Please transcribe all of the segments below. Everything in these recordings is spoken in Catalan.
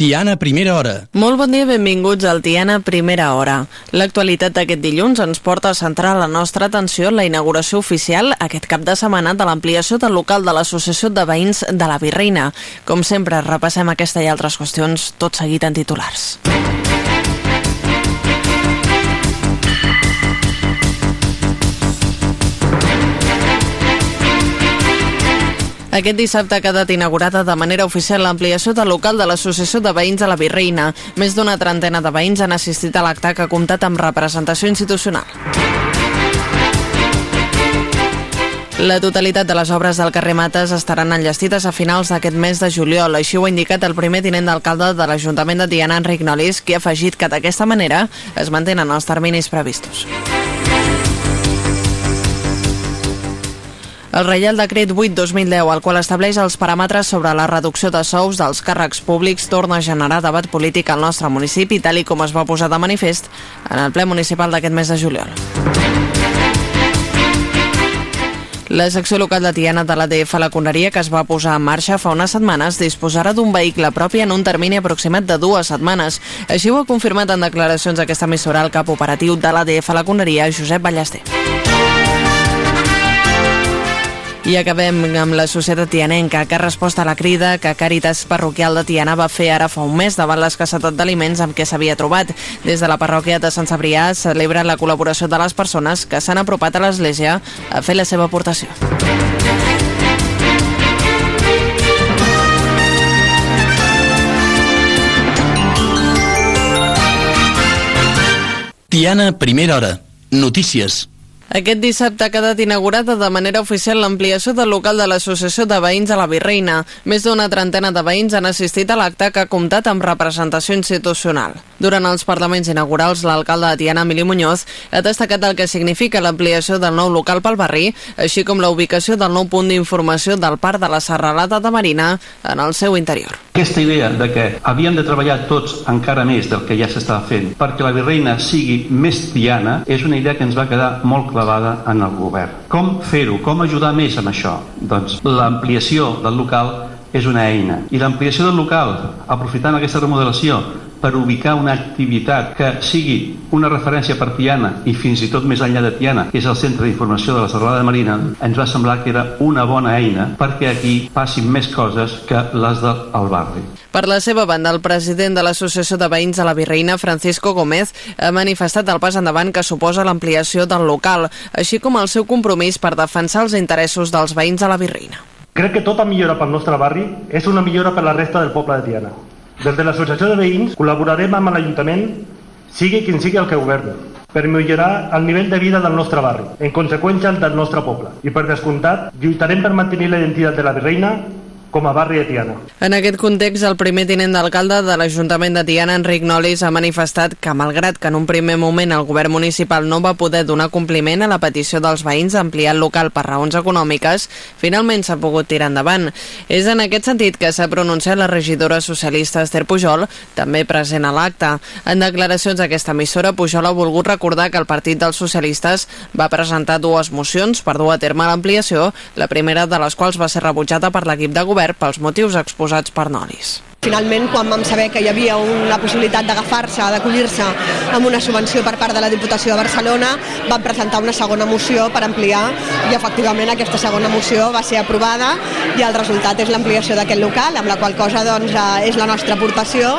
Tiana Primera Hora. Molt bon dia, benvinguts al Tiana Primera Hora. L'actualitat d'aquest dilluns ens porta a centrar la nostra atenció en la inauguració oficial aquest cap de setmana de l'ampliació del local de l'Associació de Veïns de la Virreina. Com sempre, repassem aquesta i altres qüestions tot seguit en titulars. Aquest dissabte ha quedat inaugurada de manera oficial l'ampliació del local de l'Associació de Veïns de la Virreina. Més d'una trentena de veïns han assistit a l'acte que ha comptat amb representació institucional. La totalitat de les obres del carrer Mates estaran enllestides a finals d'aquest mes de juliol. Així ho ha indicat el primer tinent d'alcalde de l'Ajuntament de Tiana, Enric Nolis, qui ha afegit que d'aquesta manera es mantenen els terminis previstos. El Reial Decret 8-2010, el qual estableix els paràmetres sobre la reducció de sous dels càrrecs públics, torna a generar debat polític al nostre municipi, tal i com es va posar de manifest en el ple municipal d'aquest mes de juliol. La secció local de Tiana de l'ADF a la Conneria, que es va posar en marxa fa unes setmanes, disposarà d'un vehicle propi en un termini aproximat de dues setmanes. Així ho ha confirmat en declaracions aquesta emissora el cap operatiu de l'ADF a la Conneria, Josep Ballester. I acabem amb la societat tianenca, que ha respost a la crida que Càritas Parroquial de Tiana va fer ara fa un mes davant l'escassetat d'aliments amb què s'havia trobat. Des de la parròquia de Sant Sabrià celebra la col·laboració de les persones que s'han apropat a l'Església a fer la seva aportació. Tiana Primera Hora. Notícies. Aquest dissabte ha quedat inaugurada de manera oficial l'ampliació del local de l'Associació de Veïns de la Virreina. Més d'una trentena de veïns han assistit a l'acte que ha comptat amb representació institucional. Durant els parlaments inaugurals, l'alcalde de Tiana, Emili Muñoz, ha destacat el que significa l'ampliació del nou local pel barri, així com la ubicació del nou punt d'informació del Parc de la Serralada de Marina en el seu interior. Aquesta idea de que havíem de treballar tots encara més del que ja s'estava fent perquè la Virreina sigui més tiana és una idea que ens va quedar molt clara clavada en el govern. Com fer-ho? Com ajudar més amb això? Doncs l'ampliació del local és una eina. I l'ampliació del local, aprofitant aquesta remodelació, per ubicar una activitat que sigui una referència per Tiana i fins i tot més enllà de Tiana, que és el centre d'informació de la Serralada Marina, ens va semblar que era una bona eina perquè aquí passin més coses que les del barri. Per la seva banda, el president de l'Associació de Veïns de la Virreina, Francisco Gómez, ha manifestat el pas endavant que suposa l'ampliació del local, així com el seu compromís per defensar els interessos dels veïns de la Virreina. Crec que tota millora pel nostre barri és una millora per la resta del poble de Tiana. Des de l'Associació de Veïns col·laborarem amb l'Ajuntament, sigui quin sigui el que governi, per millorar el nivell de vida del nostre barri, en conseqüència del nostre poble. I per descomptat, lluitarem per mantenir la identitat de la Virreina com a barri de Tiana. En aquest context, el primer tinent d'alcalde de l'Ajuntament de Tiana, Enric Nolis, ha manifestat que, malgrat que en un primer moment el govern municipal no va poder donar compliment a la petició dels veïns d'ampliar el local per raons econòmiques, finalment s'ha pogut tirar endavant. És en aquest sentit que s'ha pronunciat la regidora socialista Esther Pujol, també present a l'acte. En declaracions d'aquesta emissora, Pujol ha volgut recordar que el Partit dels Socialistes va presentar dues mocions per dur a terme l'ampliació, la primera de les quals va ser rebutjada per l'equip de govern govern pels motius exposats per Nolis. Finalment, quan vam saber que hi havia una possibilitat d'agafar-se, d'acollir-se amb una subvenció per part de la Diputació de Barcelona, vam presentar una segona moció per ampliar i efectivament aquesta segona moció va ser aprovada i el resultat és l'ampliació d'aquest local, amb la qual cosa doncs, eh, és la nostra aportació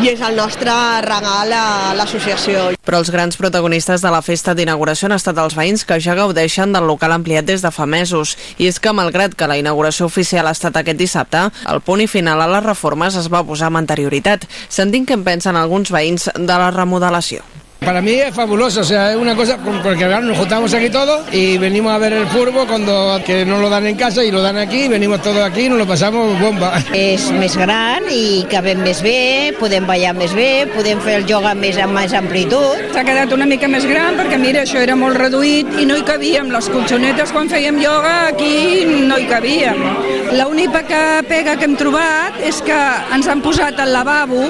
i és el nostre regal a l'associació. Però els grans protagonistes de la festa d'inauguració han estat els veïns que ja gaudeixen del local ampliat des de fa mesos. I és que, malgrat que la inauguració oficial ha estat aquest dissabte, el punt i final a les reformes es es va posar amb anterioritat. Sentim què en pensen alguns veïns de la remodelació. Para mí es fabuloso, o sea, es una cosa porque nos juntamos aquí todos y venimos a ver el furbo cuando que no lo dan en casa y lo dan aquí, venimos todos aquí y nos lo pasamos bomba. És més gran i cabem més bé, podem ballar més bé, podem fer el yoga més amb més amplitud. S'ha quedat una mica més gran perquè mira, això era molt reduït i no hi cabíem. Les colxonetes quan fèiem yoga aquí no hi cabíem. L'única pega que hem trobat és que ens han posat al lavabo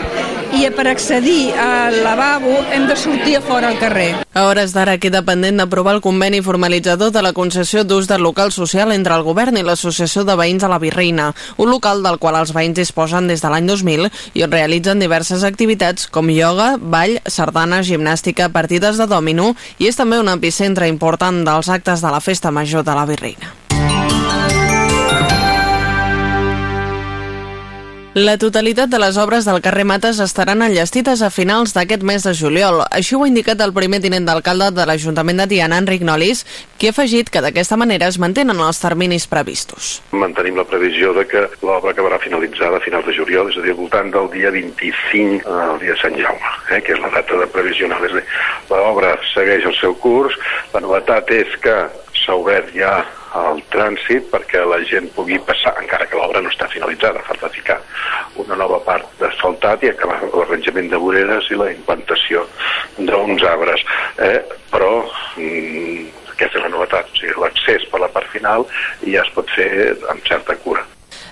i per accedir al lavabo hem de sortir a fora al carrer. A hores d'ara queda pendent d'aprovar el conveni formalitzador de la concessió d'ús del local social entre el govern i l'Associació de Veïns de la Virreina, un local del qual els veïns disposen des de l'any 2000 i on realitzen diverses activitats com ioga, ball, sardana, gimnàstica, partides de dòmino i és també un epicentre important dels actes de la Festa Major de la Virreina. La totalitat de les obres del carrer Mates estaran enllestides a finals d'aquest mes de juliol. Així ho ha indicat el primer tinent d'alcalde de l'Ajuntament de Tiana, Enric Nolis, qui ha afegit que d'aquesta manera es mantenen els terminis previstos. Mantenim la previsió de que l'obra acabarà finalitzada a finals de juliol, és a dir, al voltant del dia 25, el dia de Sant Jaume, eh, que és la data de previsional. L'obra segueix el seu curs, la novetat és que s'ha obert ja el trànsit perquè la gent pugui passar, encara que l'obra no està finalitzada, falta ficar una nova part d'asfaltat i acabar l'arranjament de voreres i la implantació d'uns arbres. Eh? Però mm, aquesta és la novetat, o sigui, l'accés per la part final ja es pot fer amb certa cura.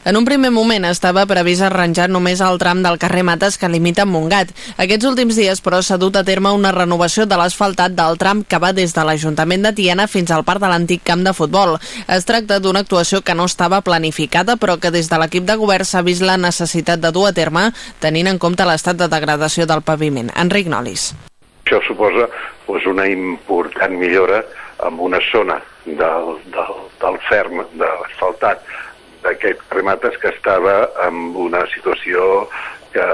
En un primer moment estava previst arranjar només el tram del carrer Mates que limita amb Montgat. Aquests últims dies, però, s'ha dut a terme una renovació de l'asfaltat del tram que va des de l'Ajuntament de Tiana fins al parc de l'antic camp de futbol. Es tracta d'una actuació que no estava planificada, però que des de l'equip de govern s'ha vist la necessitat de dur a terme, tenint en compte l'estat de degradació del paviment. Enric Nolis. Això suposa doncs, una important millora amb una zona del, del, del ferm, de l'asfaltat, d'aquest remates que estava en una situació que,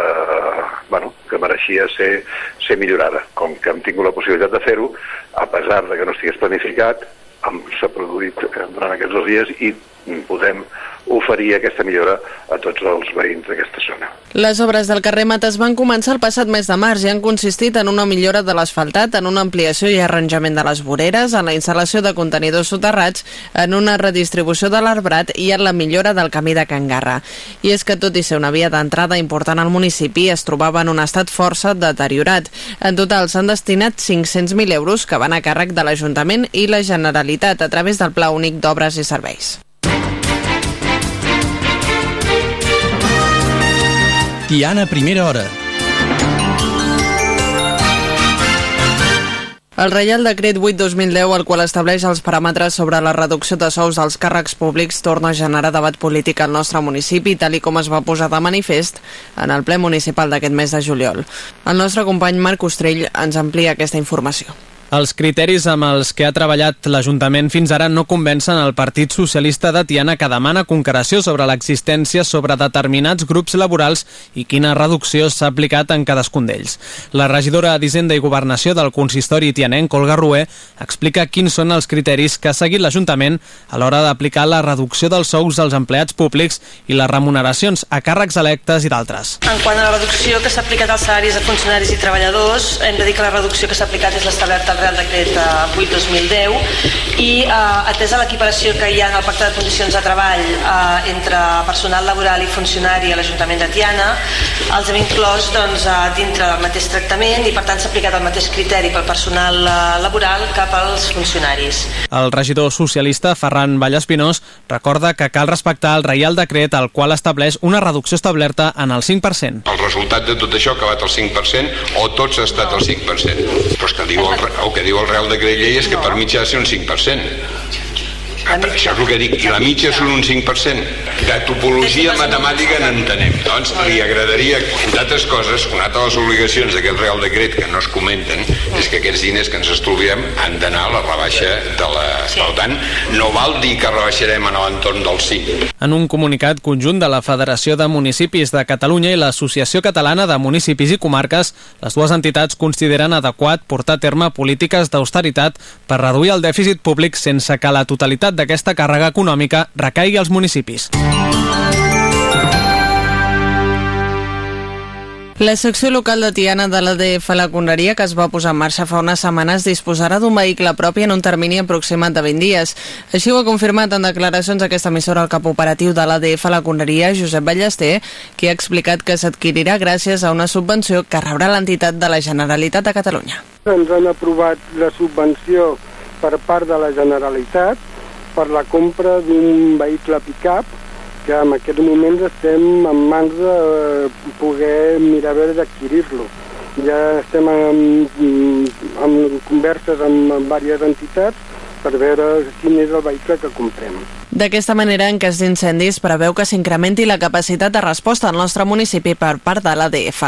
bueno, que mereixia ser, ser millorada. Com que hem tingut la possibilitat de fer-ho, a pesar de que no estigués planificat, s'ha produït durant aquests dos dies i podem oferir aquesta millora a tots els veïns d'aquesta zona. Les obres del carrer Mates van començar el passat mes de març i han consistit en una millora de l'asfaltat, en una ampliació i arranjament de les voreres, en la instal·lació de contenidors soterrats, en una redistribució de l'arbrat i en la millora del camí de Cangarra. I és que tot i ser una via d'entrada important al municipi, es trobava en un estat força deteriorat. En total s'han destinat 500.000 euros que van a càrrec de l'Ajuntament i la Generalitat a través del Pla Únic d'Obres i Serveis. Tiana, primera hora. El Reial Decret 8-2010, el qual estableix els paràmetres sobre la reducció de sous dels càrrecs públics, torna a generar debat polític al nostre municipi, tal i com es va posar de manifest en el ple municipal d'aquest mes de juliol. El nostre company Marc Ostrell ens amplia aquesta informació. Els criteris amb els que ha treballat l'Ajuntament fins ara no convencen el Partit Socialista de Tiana que demana concreció sobre l'existència sobre determinats grups laborals i quina reducció s'ha aplicat en cadascun d'ells. La regidora d'Hisenda i Governació del consistori tianenc, Olga Rué, explica quins són els criteris que ha seguit l'Ajuntament a l'hora d'aplicar la reducció dels sous als empleats públics i les remuneracions a càrrecs electes i d'altres. En quant a la reducció que s'ha aplicat als salaris de funcionaris i treballadors, hem de dir que la reducció que s'ha aplicat és l'establerta Real Decret 8-2010 i eh, atesa l'equiparació que hi ha en el Pacte de Condicions de Treball eh, entre personal laboral i funcionari a l'Ajuntament de Tiana, els hem inclòs doncs, eh, dintre del mateix tractament i per tant s'ha aplicat el mateix criteri pel personal eh, laboral cap als funcionaris. El regidor socialista Ferran Vallespinós recorda que cal respectar el Reial Decret al qual estableix una reducció establerta en el 5%. El resultat de tot això ha acabat el 5% o tots ha estat el 5%. Però és que diu el, el que diu el Real Decret Llei és que per mitjà ha de ser un 5%. Això és el que dic, i la mitja són un 5%. De topologia matemàtica n'entenem. Doncs li agradaria, entre altres coses, una altra de les obligacions d'aquest Real Decret que no es comenten és que aquests diners que ens estolviem han d'anar a la rebaixa de la... Per tant, no val dir que rebaixarem en l'entorn del 5. En un comunicat conjunt de la Federació de Municipis de Catalunya i l'Associació Catalana de Municipis i Comarques, les dues entitats consideren adequat portar a terme polítiques d'austeritat per reduir el dèficit públic sense que la totalitat d'aquesta càrrega econòmica recaigui als municipis. La secció local de Tiana de l'ADF La Conreria, que es va posar en marxa fa unes setmanes, disposarà d'un vehicle propi en un termini aproximat de 20 dies. Així ho ha confirmat en declaracions aquesta emissora el cap operatiu de l'ADF La Conreria, Josep Ballester, qui ha explicat que s'adquirirà gràcies a una subvenció que rebrà l'entitat de la Generalitat de Catalunya. Ens han aprovat la subvenció per part de la Generalitat per la compra d'un vehicle pick-up que en aquests moments estem en mans de poder mirar a veure d'adquirir-lo. Ja estem en, en converses amb, amb diverses entitats per veure quin és el vehicle que comprem. D'aquesta manera, en cas d'incendis, preveu que s'incrementi la capacitat de resposta al nostre municipi per part de l'ADF.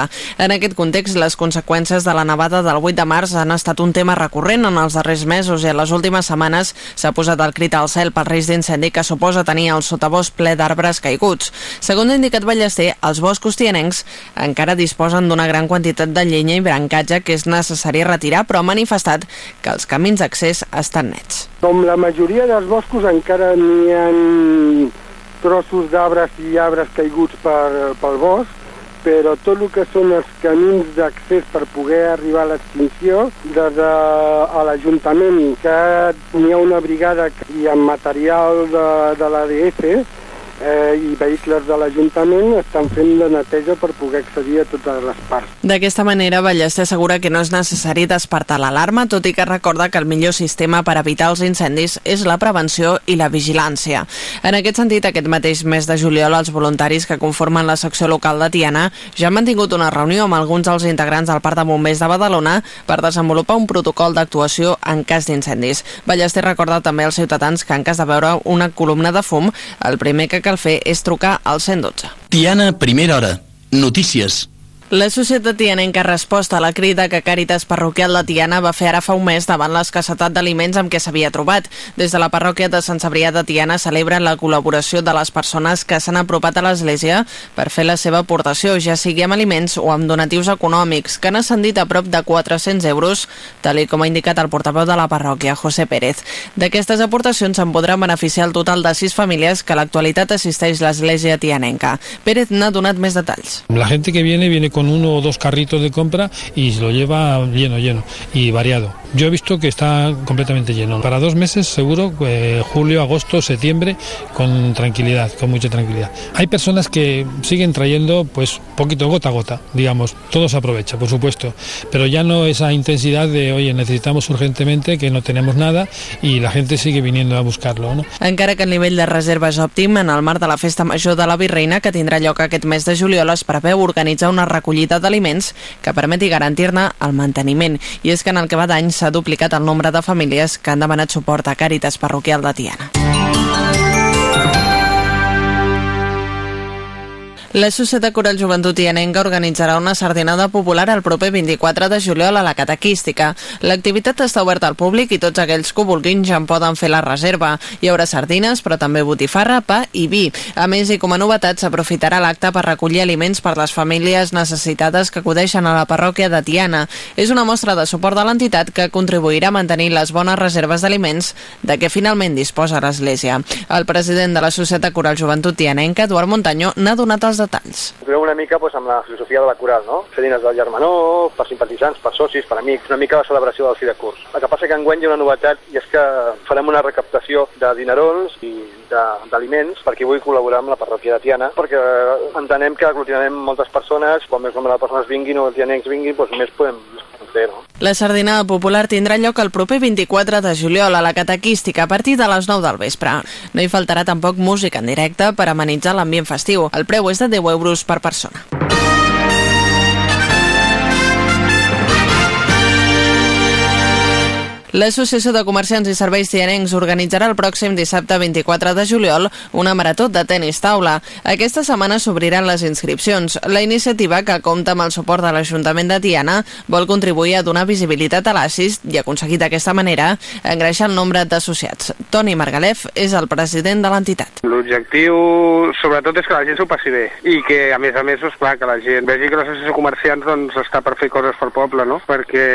En aquest context, les conseqüències de la nevada del 8 de març han estat un tema recurrent en els darrers mesos i en les últimes setmanes s'ha posat el crit al cel pel risc d'incendi que suposa tenir el sotabosc ple d'arbres caiguts. Segons ha indicat Ballester, els boscos tianencs encara disposen d'una gran quantitat de llenya i brancatge que és necessari retirar, però ha manifestat que els camins d'accés estan nets. Com la majoria dels boscos encara n'hi ha trossos d'arbres i arbres caiguts per, pel bosc, però tot el que són els camins d'accés per poder arribar a l'extinció, des de a l'Ajuntament, que n'hi ha una brigada i amb material de, de l'ADF, eh, i vehicles de l'Ajuntament estan fent la neteja per poder accedir a totes les parts. D'aquesta manera, Ballester assegura que no és necessari despertar l'alarma, tot i que recorda que el millor sistema per evitar els incendis és la prevenció i la vigilància. En aquest sentit, aquest mateix mes de juliol, els voluntaris que conformen la secció local de Tiana ja han mantingut una reunió amb alguns dels integrants del Parc de Bombers de Badalona per desenvolupar un protocol d'actuació en cas d'incendis. Ballester recorda també als ciutadans que en cas de veure una columna de fum, el primer que cal fer és trucar al 112. Tiana, primera hora. Notícies. La societat tianenca ha respost a la crida que Càritas Parroquial de Tiana va fer ara fa un mes davant l'escassetat d'aliments amb què s'havia trobat. Des de la parròquia de Sant Cebrià de Tiana celebren la col·laboració de les persones que s'han apropat a l'Església per fer la seva aportació, ja sigui amb aliments o amb donatius econòmics, que han ascendit a prop de 400 euros, tal com ha indicat el portaveu de la parròquia, José Pérez. D'aquestes aportacions se'n podran beneficiar el total de sis famílies que a l'actualitat assisteix l'Església tianenca. Pérez n'ha donat més detalls. La gente que viene viene con uno o dos carritos de compra y lo lleva lleno, lleno y variado. Yo he visto que está completamente lleno. Para dos meses seguro, eh, julio, agosto, septiembre, con tranquilidad, con mucha tranquilidad. Hay personas que siguen trayendo pues poquito gota a gota, digamos, todo se aprovecha, por supuesto, pero ya no esa intensidad de, oye, necesitamos urgentemente, que no tenemos nada y la gente sigue viniendo a buscarlo. ¿no? Encara que el nivell de reserva és òptim, en el marc de la Festa Major de la Virreina, que tindrà lloc aquest mes de juliol, es preveu organitzar una recollida d'aliments que permeti garantir-ne el manteniment. I és que en el que va d'any s'ha duplicat el nombre de famílies que han demanat suport a Càritas Parroquial de Tiana. La Societat Coral Joventut Tianenca organitzarà una sardinada popular el proper 24 de juliol a la Catequística. L'activitat està oberta al públic i tots aquells que vulguin ja en poden fer la reserva. Hi haurà sardines, però també botifarra, pa i vi. A més, i com a novetat, s'aprofitarà l'acte per recollir aliments per les famílies necessitades que acudeixen a la parròquia de Tiana. És una mostra de suport de l'entitat que contribuirà a mantenir les bones reserves d'aliments de què finalment disposa l'Església. El president de la Societat Coral Joventut Tianenca, Eduard Montaño, n'ha donat els detalls. Veu una mica doncs, amb la filosofia de la coral, no? Fer diners del germanor, per simpatitzants, per socis, per amics, una mica la celebració del fi de curs. El que passa que enguany hi ha una novetat i és que farem una recaptació de dinerons i d'aliments per qui vulgui col·laborar amb la parròquia de Tiana, perquè entenem que aglutinarem moltes persones, quan més nombre de persones vinguin o els tianencs vinguin, doncs més podem fer, no? La sardinada popular tindrà lloc el proper 24 de juliol a la Catequística a partir de les 9 del vespre. No hi faltarà tampoc música en directe per amenitzar l'ambient festiu. El preu és de 10 euros per persona. L'Associació de Comerciants i Serveis Tianencs organitzarà el pròxim dissabte 24 de juliol una marató de tenis taula. Aquesta setmana s'obriran les inscripcions. La iniciativa, que compta amb el suport de l'Ajuntament de Tiana, vol contribuir a donar visibilitat a l'ASIS i aconseguir d'aquesta manera engreixar el nombre d'associats. Toni Margalef és el president de l'entitat. L'objectiu, sobretot, és que la gent s'ho passi bé i que, a més a més, és clar, que la gent vegi que l'associació de comerciants doncs, està per fer coses pel poble, no? perquè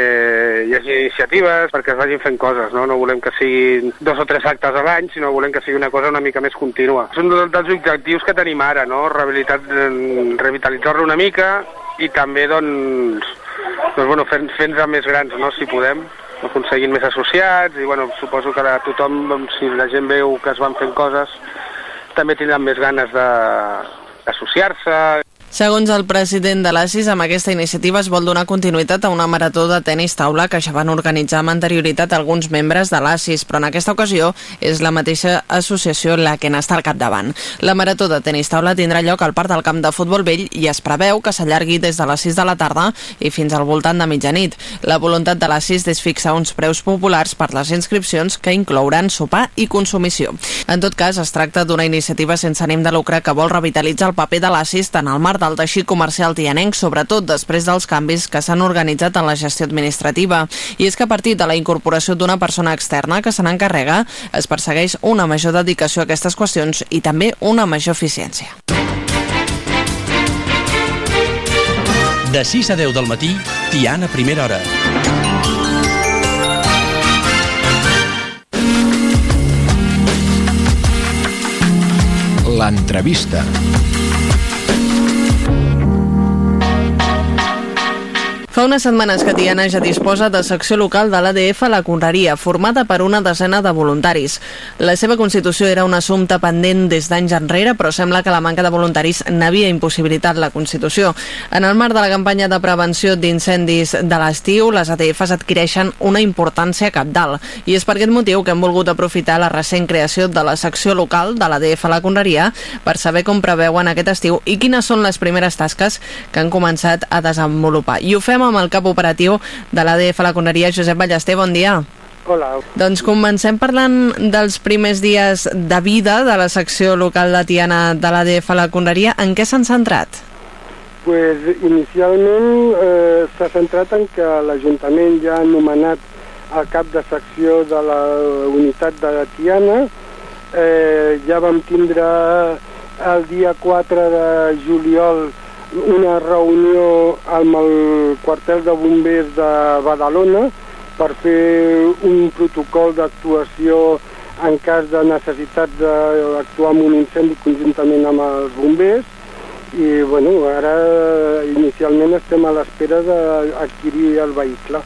hi hagi iniciatives, perquè es vagin fent coses, no? No volem que siguin dos o tres actes a l'any, sinó volem que sigui una cosa una mica més contínua. És un dels objectius que tenim ara, no? Revitalitzar-lo una mica i també, doncs, doncs bueno, fent-nos fent més grans, no?, si podem aconseguint més associats i bueno, suposo que la, tothom, doncs, si la gent veu que es van fent coses, també tindran més ganes d'associar-se. Segons el president de l'ASIS, amb aquesta iniciativa es vol donar continuïtat a una marató de tennis taula que ja van organitzar amb anterioritat alguns membres de l'ASIS, però en aquesta ocasió és la mateixa associació la que n'està al capdavant. La marató de tennis taula tindrà lloc al Parc del Camp de Futbol Vell i es preveu que s'allargui des de les 6 de la tarda i fins al voltant de mitjanit. La voluntat de l'ASIS és fixar uns preus populars per les inscripcions que inclouran sopar i consumició. En tot cas, es tracta d'una iniciativa sense ànim de lucre que vol revitalitzar el paper de l'ASIS tant al mar del teixit comercial tianenc, sobretot després dels canvis que s'han organitzat en la gestió administrativa. I és que a partir de la incorporació d'una persona externa que se n'encarrega, es persegueix una major dedicació a aquestes qüestions i també una major eficiència. De 6 a 10 del matí, Tiana Primera Hora. L'entrevista. Fa unes setmanes que Tiana ja disposa de secció local de l'ADF a la Conreria, formada per una desena de voluntaris. La seva constitució era un assumpte pendent des d'anys enrere, però sembla que la manca de voluntaris n'havia impossibilitat la Constitució. En el marc de la campanya de prevenció d'incendis de l'estiu, les ADFs adquireixen una importància capdalt. I és per aquest motiu que hem volgut aprofitar la recent creació de la secció local de l'ADF a la Conreria per saber com preveuen aquest estiu i quines són les primeres tasques que han començat a desenvolupar. I ho fem amb el cap operatiu de l'ADF a la Conreria, Josep Ballester, bon dia. Hola. Doncs comencem parlant dels primers dies de vida de la secció local de Tiana de l'ADF a la Conreria. En què s'han centrat? Pues, inicialment eh, s'ha centrat en que l'Ajuntament ja ha nomenat el cap de secció de la unitat de Tiana. Eh, ja vam tindre el dia 4 de juliol una reunió amb el quartel de bombers de Badalona per fer un protocol d'actuació en cas de necessitat d'actuar en un incendi conjuntament amb els bombers i bueno, ara inicialment estem a l'espera d'adquirir el vehicle.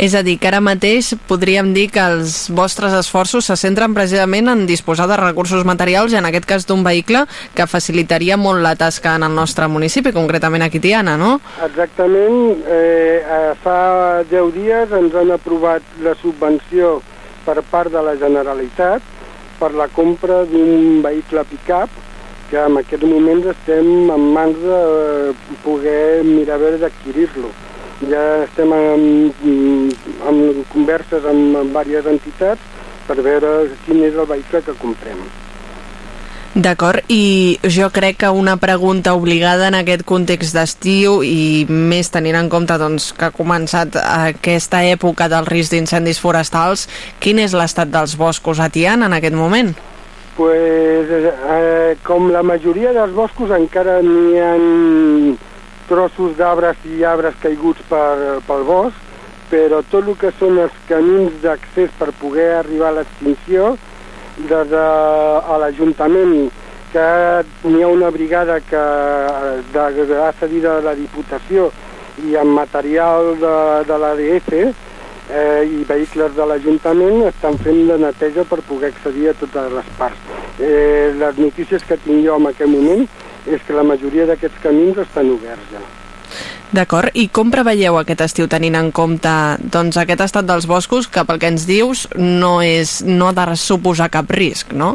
És a dir, que ara mateix podríem dir que els vostres esforços se centren precisament en disposar de recursos materials i en aquest cas d'un vehicle que facilitaria molt la tasca en el nostre municipi, concretament aquí Tiana, no? Exactament. Eh, fa 10 dies ens han aprovat la subvenció per part de la Generalitat per la compra d'un vehicle pick-up que en aquest moment estem en mans de poder mirar a veure d'adquirir-lo ja estem en, en converses amb, amb diverses entitats per veure quin és el vehicle que comprem. D'acord, i jo crec que una pregunta obligada en aquest context d'estiu i més tenint en compte doncs, que ha començat aquesta època del risc d'incendis forestals, quin és l'estat dels boscos a Tiana en aquest moment? Pues, eh, com la majoria dels boscos encara n'hi ha trossos d'arbres i arbres caiguts per, pel bosc, però tot el que són els camins d'accés per poder arribar a l'extinció, des de a l'Ajuntament, que n'hi ha una brigada que de, de, ha cedit a la Diputació i amb material de, de l'ADF eh, i vehicles de l'Ajuntament estan fent la neteja per poder accedir a totes les parts. Eh, les notícies que tinc jo en aquest moment és que la majoria d'aquests camins estan oberts ja. D'acord, i com preveieu aquest estiu tenint en compte doncs, aquest estat dels boscos que pel que ens dius no, és, no ha de suposar cap risc, no?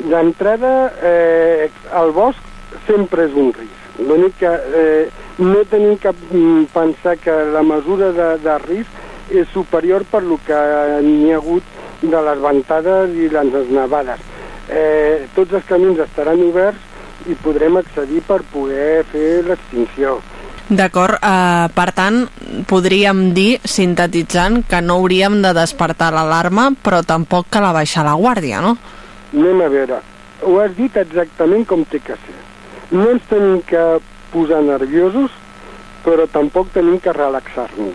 D'entrada, eh, el bosc sempre és un risc. L'únic que eh, no tenim que pensar que la mesura de, de risc és superior per lo que n'hi ha hagut de les ventades i les nevades. Eh, tots els camins estaran oberts i podrem accedir per poder fer l'extinció. D'acord, eh, per tant, podríem dir, sintetitzant, que no hauríem de despertar l'alarma, però tampoc que la baixar la guàrdia, no? Anem a veure, ho has dit exactament com té que ser. No ens tenim que posar nerviosos, però tampoc tenim que relaxar-nos.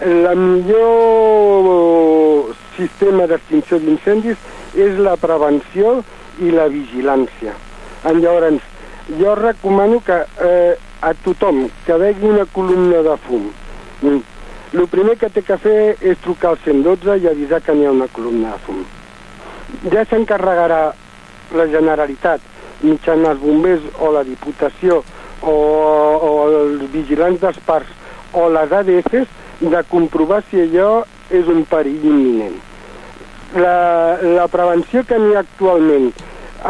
El millor sistema d'extinció d'incendis és la prevenció i la vigilància. Llavors, jo recomano que eh, a tothom que vegi una columna de fum, el mm, primer que té que fer és trucar al 112 i avisar que n'hi ha una columna de fum. Ja s'encarregarà la Generalitat mitjan els bombers o la Diputació o, o els vigilants dels parcs o les ADFs de comprovar si allò és un perill imminent. La, la prevenció que n'hi ha actualment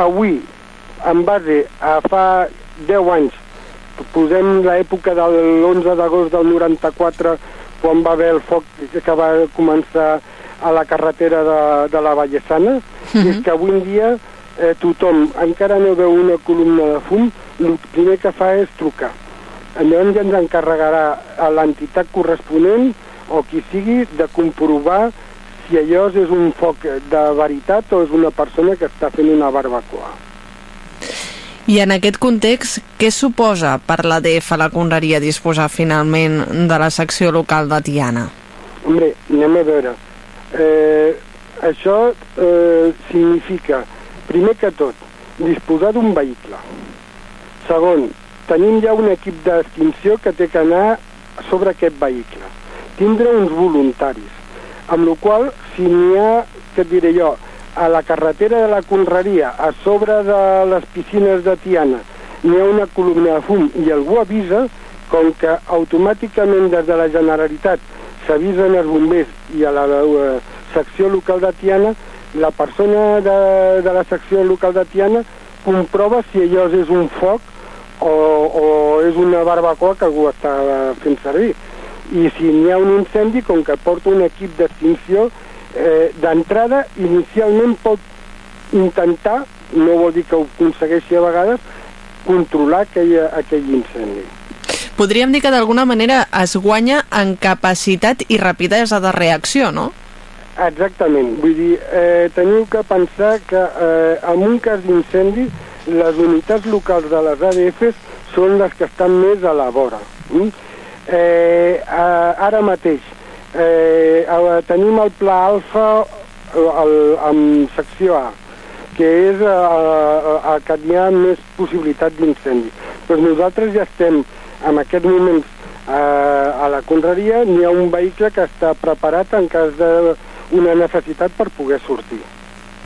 avui, en base a fa 10 anys, posem l'època de l'11 d'agost del 94, quan va haver el foc que va començar a la carretera de, de la Vallesana, uh -huh. és que avui en dia eh, tothom, encara no veu una columna de fum, el primer que fa és trucar. Llavors ja ens encarregarà a l'entitat corresponent o qui sigui de comprovar si allò és un foc de veritat o és una persona que està fent una barbacoa. I en aquest context, què suposa per l'ADF la Conreria disposar finalment de la secció local de Tiana? Hombre, anem a veure. Eh, això eh, significa, primer que tot, disposar d'un vehicle. Segon, tenim ja un equip d'extinció que té que anar sobre aquest vehicle. Tindre uns voluntaris, amb la qual si n'hi ha, què et diré jo, a la carretera de la Conreria, a sobre de les piscines de Tiana, n'hi ha una columna de fum i algú avisa, com que automàticament des de la Generalitat s'avisen els bombers i a la, la, la secció local de Tiana, la persona de, de la secció local de Tiana comprova si allò és un foc o, o és una barbacoa que algú està fent servir. I si n'hi ha un incendi, com que porta un equip d'extinció, eh, d'entrada, inicialment pot intentar, no vol dir que ho aconsegueixi a vegades, controlar aquell, aquell incendi. Podríem dir que d'alguna manera es guanya en capacitat i rapidesa de reacció, no? Exactament. Vull dir, eh, teniu que pensar que eh, en un cas d'incendi les unitats locals de les ADFs són les que estan més a la vora. Mm? Eh, ara mateix eh, tenim el pla alfa el, amb secció A, que és el que hi ha més possibilitat d'incendi. Però nosaltres ja estem en aquest moment eh, a la Conreria, n'hi ha un vehicle que està preparat en cas d'una necessitat per poder sortir.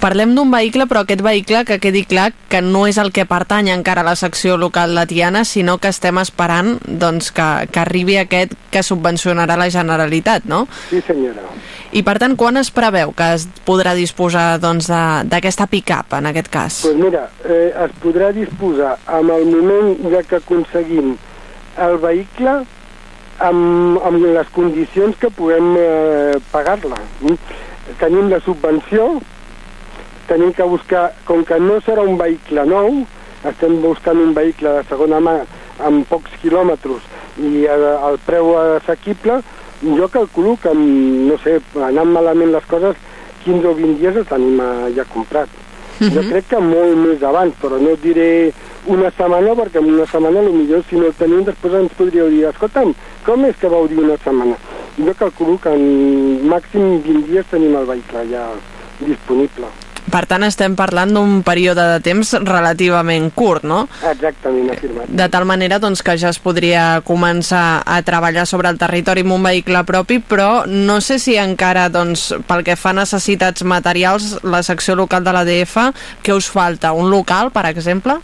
Parlem d'un vehicle, però aquest vehicle que quedi clar que no és el que pertany encara a la secció local de Tiana, sinó que estem esperant doncs, que, que arribi aquest que subvencionarà la Generalitat, no? Sí, senyora. I per tant, quan es preveu que es podrà disposar doncs, d'aquesta doncs, pick-up, en aquest cas? Doncs pues mira, eh, es podrà disposar amb el moment de que aconseguim el vehicle amb, amb les condicions que puguem eh, pagar-la. Mm? Tenim la subvenció, tenim que buscar, com que no serà un vehicle nou, estem buscant un vehicle de segona mà amb pocs quilòmetres i al preu assequible, jo calculo que, no sé, anant malament les coses, 15 o 20 dies el tenim eh, ja comprat. Uh -huh. Jo crec que molt més abans, però no diré una setmana, perquè en una setmana millor si no el tenim després ens podríeu dir escolta'm, com és que vau dir una setmana? Jo calculo que en màxim 20 dies tenim el vehicle ja disponible. Per tant, estem parlant d'un període de temps relativament curt, no? Exactament, afirmat. De tal manera doncs, que ja es podria començar a treballar sobre el territori amb un vehicle propi, però no sé si encara, doncs, pel que fa a necessitats materials, la secció local de l'ADF, què us falta? Un local, per exemple?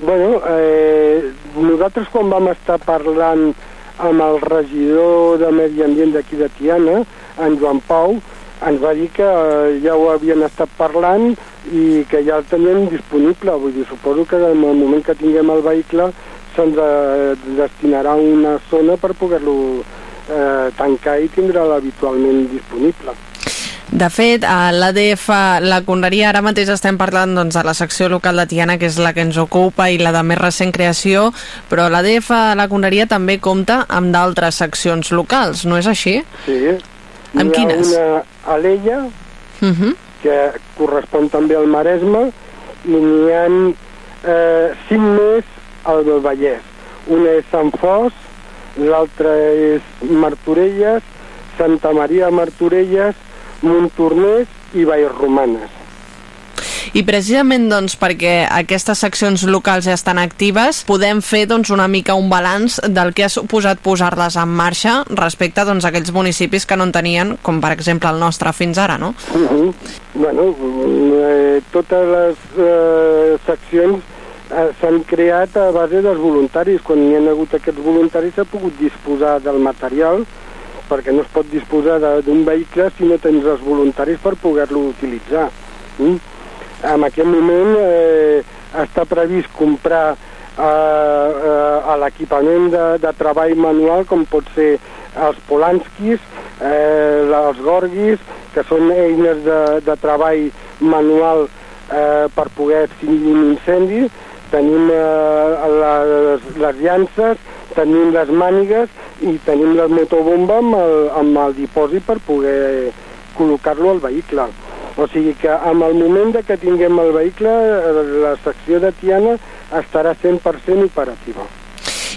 Bueno, eh, nosaltres quan vam estar parlant amb el regidor de Medi Ambient d'aquí de Tiana, en Joan Pau, ens va dir que eh, ja ho havien estat parlant i que ja el tenien disponible. Vull dir, suposo que en el moment que tinguem el vehicle se'ns eh, destinarà una zona per poder-lo eh, tancar i tindre'l habitualment disponible. De fet, a l'ADF, la Conreria, ara mateix estem parlant doncs, de la secció local de Tiana, que és la que ens ocupa i la de més recent creació, però l'ADF, la Conreria, també compta amb d'altres seccions locals, no és així? Sí. Amb quines? una a l'Ella, uh -huh. que correspon també al Maresme, i n'hi ha eh, cinc més al Vallès. Una és Sant Fos, l'altra és Martorelles, Santa Maria Martorelles, Montornès i Vallromanes. I precisament doncs, perquè aquestes seccions locals ja estan actives, podem fer doncs, una mica un balanç del que ha suposat posar-les en marxa respecte doncs, a aquells municipis que no en tenien, com per exemple el nostre fins ara, no? Uh -huh. Bueno, eh, totes les eh, seccions eh, s'han creat a base dels voluntaris. Quan hi ha hagut aquests voluntaris s'ha pogut disposar del material perquè no es pot disposar d'un vehicle si no tens els voluntaris per poder-lo utilitzar. Mm? En aquest moment eh, està previst comprar eh, eh, l'equipament de, de treball manual com pot ser els polanskis, eh, els gorguis, que són eines de, de treball manual eh, per poder extingir un incendi, tenim eh, les, les llances, tenim les mànigues i tenim la motobomba amb el, amb el dipòsit per poder col·locar-lo al vehicle. O sigui que amb el moment de que tinguem el vehicle, eh, la secció de Tiana estarà 100% operativa.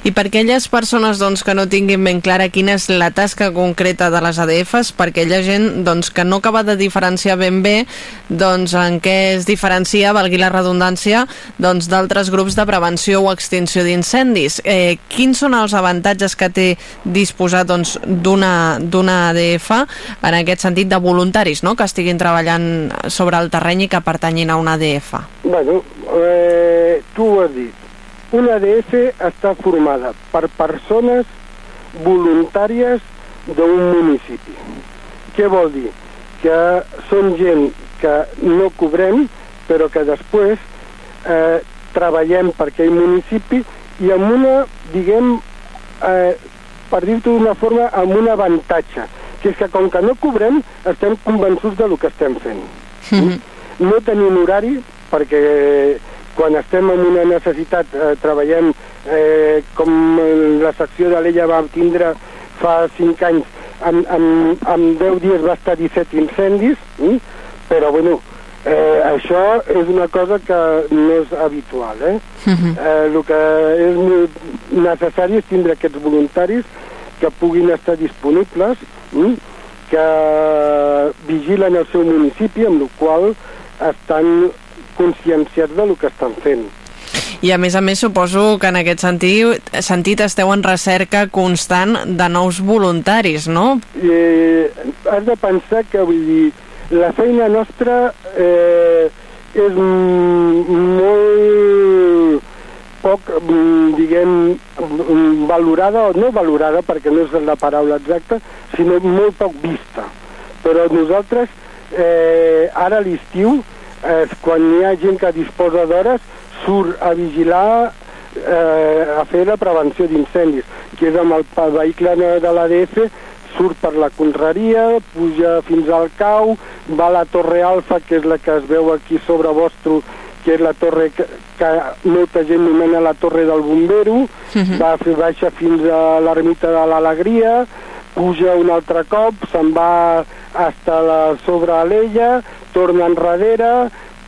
I per aquelles persones doncs, que no tinguin ben clara quina és la tasca concreta de les ADFs, per aquella gent doncs, que no acaba de diferenciar ben bé doncs, en què es diferencia, valgui la redundància, doncs, d'altres grups de prevenció o extinció d'incendis. Eh, quins són els avantatges que té disposar doncs, d'una doncs, ADF en aquest sentit de voluntaris no? que estiguin treballant sobre el terreny i que pertanyin a una ADF? Bueno, eh, tu ho has dit una ADF està formada per persones voluntàries d'un municipi. Què vol dir? Que són gent que no cobrem, però que després eh, treballem per aquell municipi i amb una, diguem, eh, per dir-ho d'una forma, amb un avantatge, que és que com que no cobrem, estem convençuts de lo que estem fent. Mm -hmm. No tenim horari, perquè quan estem en una necessitat eh, treballem eh, com la secció de l'Ella va tindre fa 5 anys en, en, en 10 dies va estar 17 incendis mm? però bueno eh, això és una cosa que no és habitual eh? Uh -huh. eh, el que és necessari és tindre aquests voluntaris que puguin estar disponibles mm? que vigilen el seu municipi amb el qual estan conscienciats del que estan fent. I a més a més suposo que en aquest sentit, sentit esteu en recerca constant de nous voluntaris, no? Eh, has de pensar que vull dir, la feina nostra eh, és molt poc, diguem, valorada o no valorada, perquè no és la paraula exacta, sinó molt poc vista. Però nosaltres, eh, ara a l'estiu, eh, quan hi ha gent que disposa d'hores, surt a vigilar, eh, a fer la prevenció d'incendis, que és amb el vehicle de l'ADF, surt per la conreria, puja fins al cau, va a la Torre Alfa, que és la que es veu aquí sobre vostre, que és la torre que, que molta gent nomena la torre del bombero, uh -huh. va fer baixa fins a l'ermita de l'Alegria, puja un altre cop, se'n va hasta la sobre l'Ella, torna enrere,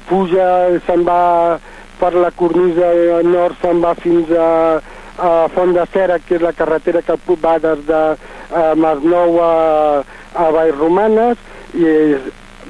puja, se'n va per la cornisa nord, se'n va fins a, a Font de Cera, que és la carretera que va des de a Masnou a, a Vallromanes, i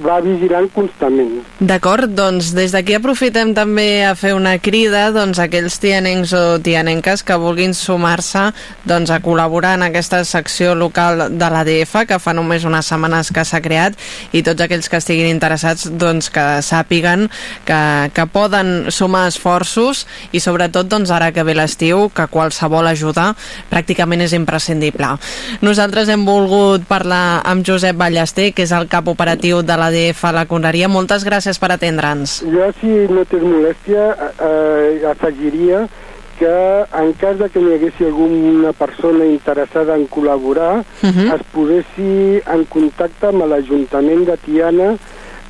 va vigilant constantment. D'acord, doncs des d'aquí aprofitem també a fer una crida doncs, a aquells tianencs o tianenques que vulguin sumar-se doncs, a col·laborar en aquesta secció local de l'ADF que fa només unes setmanes que s'ha creat i tots aquells que estiguin interessats doncs, que sàpiguen que, que poden sumar esforços i sobretot doncs, ara que ve l'estiu que qualsevol ajuda pràcticament és imprescindible. Nosaltres hem volgut parlar amb Josep Ballester que és el cap operatiu de l'ADF a la Conreria. Moltes gràcies per atendre'ns. Jo, si no tens molèstia, eh, afegiria que en cas de que hi hagués alguna persona interessada en col·laborar, uh -huh. es posessi en contacte amb l'Ajuntament de Tiana,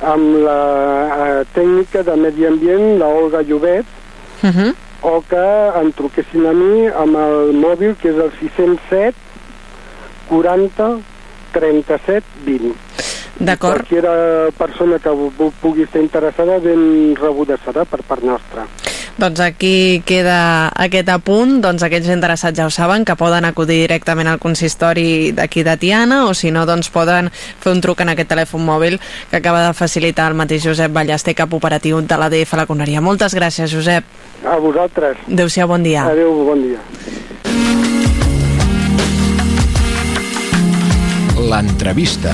amb la eh, tècnica de medi ambient, la Olga Llobet, uh -huh. o que em truquessin a mi amb el mòbil, que és el 607 40 37 20. D'acord. Qualsevol persona que pugui estar interessada ben rebuda serà per part nostra. Doncs aquí queda aquest apunt, doncs aquells interessats ja ho saben, que poden acudir directament al consistori d'aquí de Tiana o si no, doncs poden fer un truc en aquest telèfon mòbil que acaba de facilitar el mateix Josep Ballester, cap operatiu de l'ADF La Conneria. Moltes gràcies, Josep. A vosaltres. Adéu-siau, bon dia. Adéu, bon dia. L'entrevista.